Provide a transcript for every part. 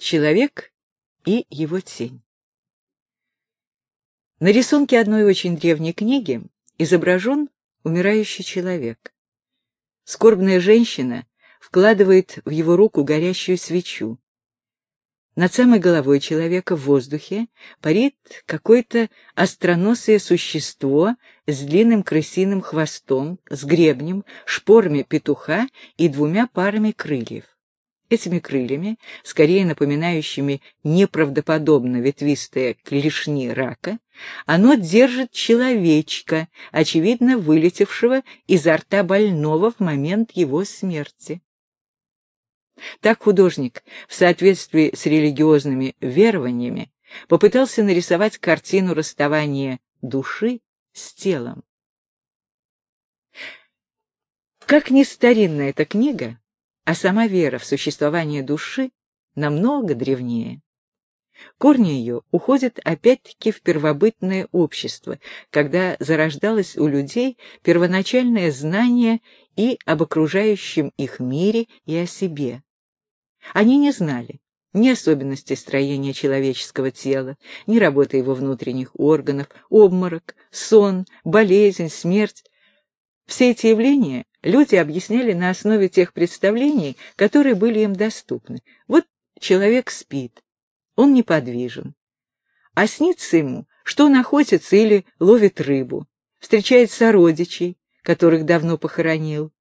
Человек и его тень. На рисунке одной очень древней книги изображен умирающий человек. Скорбная женщина вкладывает в его руку горящую свечу. Над самой головой человека в воздухе парит какое-то остроносое существо с длинным крысиным хвостом, с гребнем, шпорами петуха и двумя парами крыльев. Этими крыльями, скорее напоминающими неправдоподобно ветвистые клешни рака, оно держит человечка, очевидно вылетевшего изо рта больного в момент его смерти. Так художник, в соответствии с религиозными верованиями, попытался нарисовать картину расставания души с телом. Как ни старинна эта книга, а сама вера в существование души намного древнее. Корни ее уходят опять-таки в первобытное общество, когда зарождалось у людей первоначальное знание и об окружающем их мире, и о себе. Они не знали ни особенностей строения человеческого тела, ни работы его внутренних органов, обморок, сон, болезнь, смерть. Все эти явления люди объясняли на основе тех представлений, которые были им доступны. Вот человек спит, он неподвижен. А снится ему, что он охотится или ловит рыбу, встречает сородичей, которых давно похоронил,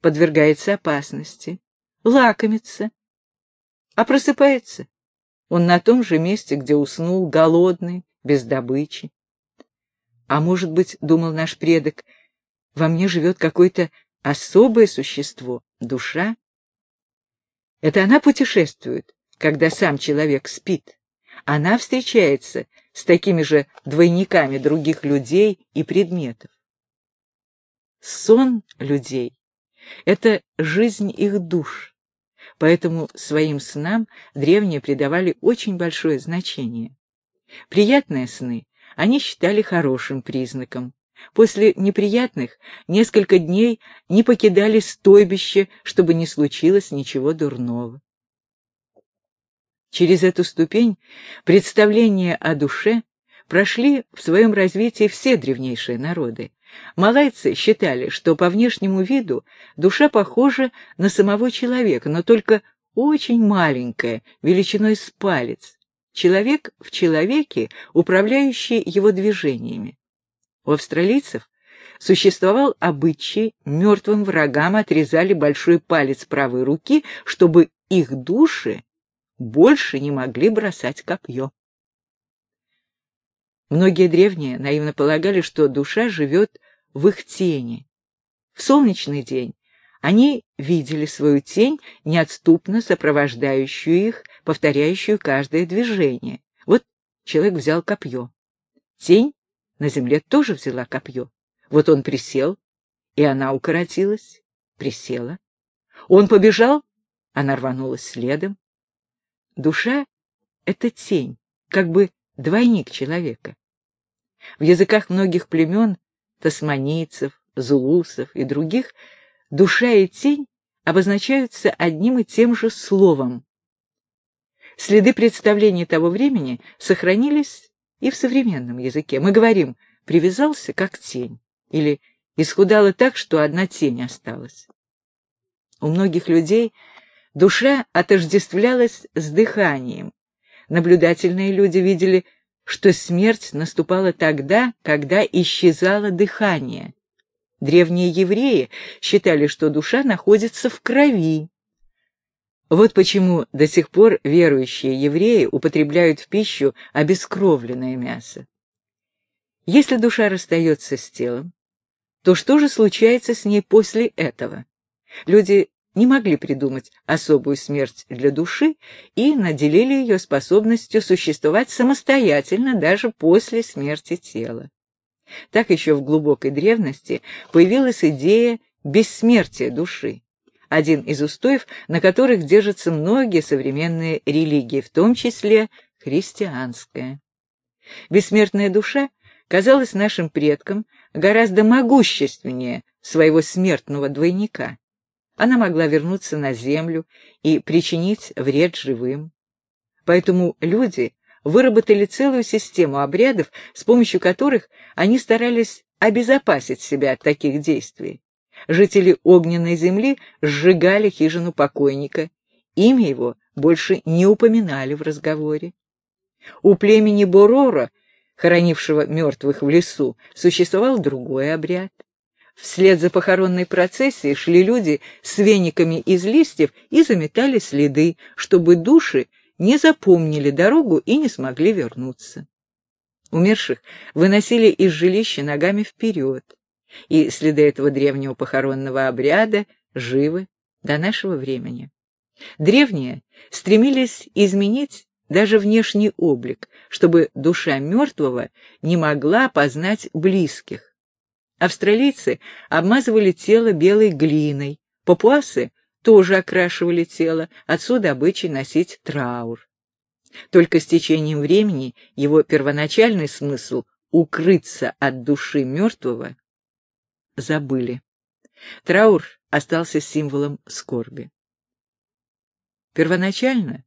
подвергается опасности, лакомится, а просыпается он на том же месте, где уснул, голодный, без добычи. А может быть, думал наш предок, во мне живет какое-то особое существо, душа? Это она путешествует, когда сам человек спит. Она встречается с такими же двойниками других людей и предметов. Сон людей — это жизнь их душ, поэтому своим снам древние придавали очень большое значение. Приятные сны они считали хорошим признаком. После неприятных несколько дней не покидали стойбище, чтобы не случилось ничего дурного. Через эту ступень представления о душе прошли в своем развитии все древнейшие народы. Малайцы считали, что по внешнему виду душа похожа на самого человека, но только очень маленькая, величиной с палец. Человек в человеке, управляющий его движениями. У австралийцев существовал обычай, мертвым врагам отрезали большой палец правой руки, чтобы их души больше не могли бросать копье. Многие древние наивно полагали, что душа живет в их тени. В солнечный день они видели свою тень, неотступно сопровождающую их, повторяющую каждое движение. Вот человек взял копье. Тень на земле тоже взяла копье. Вот он присел, и она укоротилась, присела. Он побежал, она рванулась следом. Душа — это тень, как бы двойник человека. В языках многих племен, тасманийцев, зулусов и других, душа и тень обозначаются одним и тем же словом. Следы представлений того времени сохранились и в современном языке. Мы говорим «привязался, как тень» или «исхудало так, что одна тень осталась». У многих людей душа отождествлялась с дыханием. Наблюдательные люди видели что смерть наступала тогда, когда исчезало дыхание. Древние евреи считали, что душа находится в крови. Вот почему до сих пор верующие евреи употребляют в пищу обескровленное мясо. Если душа расстается с телом, то что же случается с ней после этого? Люди не могли придумать особую смерть для души и наделили ее способностью существовать самостоятельно даже после смерти тела. Так еще в глубокой древности появилась идея бессмертия души, один из устоев, на которых держатся многие современные религии, в том числе христианская. Бессмертная душа казалась нашим предкам гораздо могущественнее своего смертного двойника. Она могла вернуться на землю и причинить вред живым. Поэтому люди выработали целую систему обрядов, с помощью которых они старались обезопасить себя от таких действий. Жители огненной земли сжигали хижину покойника, имя его больше не упоминали в разговоре. У племени Борора, хоронившего мертвых в лесу, существовал другой обряд. Вслед за похоронной процессией шли люди с вениками из листьев и заметали следы, чтобы души не запомнили дорогу и не смогли вернуться. Умерших выносили из жилища ногами вперед, и следы этого древнего похоронного обряда живы до нашего времени. Древние стремились изменить даже внешний облик, чтобы душа мертвого не могла познать близких. Австралийцы обмазывали тело белой глиной, папуасы тоже окрашивали тело, отсюда обычай носить траур. Только с течением времени его первоначальный смысл — укрыться от души мертвого — забыли. Траур остался символом скорби. Первоначально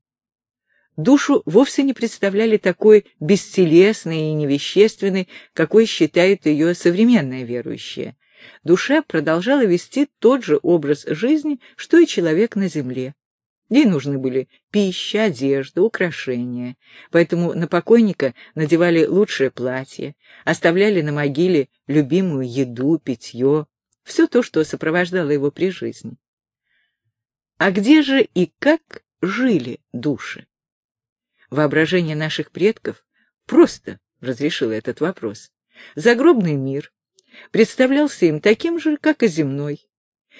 душу вовсе не представляли такой бестелесной и невещественной, какой считают ее современные верующие. Душа продолжала вести тот же образ жизни, что и человек на земле. Ей нужны были пища, одежда, украшения. Поэтому на покойника надевали лучшее платье, оставляли на могиле любимую еду, питье, все то, что сопровождало его при жизни. А где же и как жили души? Воображение наших предков просто разрешило этот вопрос. Загробный мир представлялся им таким же, как и земной.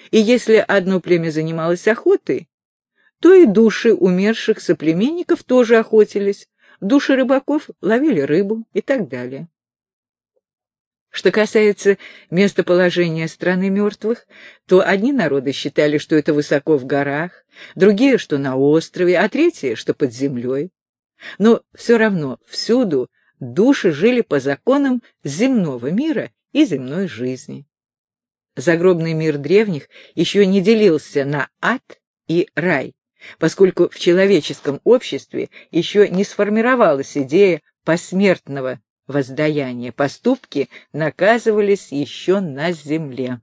И если одно племя занималось охотой, то и души умерших соплеменников тоже охотились, души рыбаков ловили рыбу и так далее. Что касается местоположения страны мертвых, то одни народы считали, что это высоко в горах, другие, что на острове, а третьи, что под землей. Но все равно всюду души жили по законам земного мира и земной жизни. Загробный мир древних еще не делился на ад и рай, поскольку в человеческом обществе еще не сформировалась идея посмертного воздаяния, поступки наказывались еще на земле.